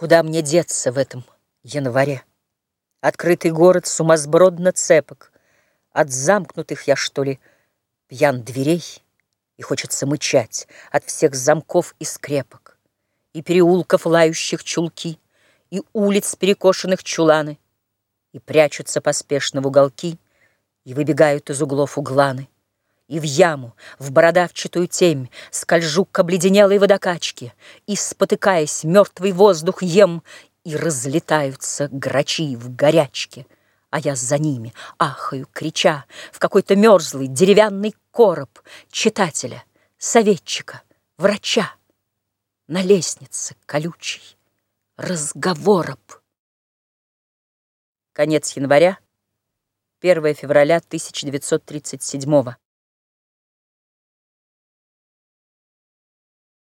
Куда мне деться в этом январе? Открытый город сумасбродно цепок. От замкнутых я, что ли, пьян дверей, И хочется мычать от всех замков и скрепок, И переулков лающих чулки, И улиц перекошенных чуланы, И прячутся поспешно в уголки, И выбегают из углов угланы. И в яму, в бородавчатую темь Скольжу к обледенелой водокачке И, спотыкаясь, мертвый воздух ем, И разлетаются грачи в горячке, А я за ними ахаю, крича В какой-то мерзлый деревянный короб Читателя, советчика, врача На лестнице колючей разговороб. Конец января, 1 февраля 1937 года.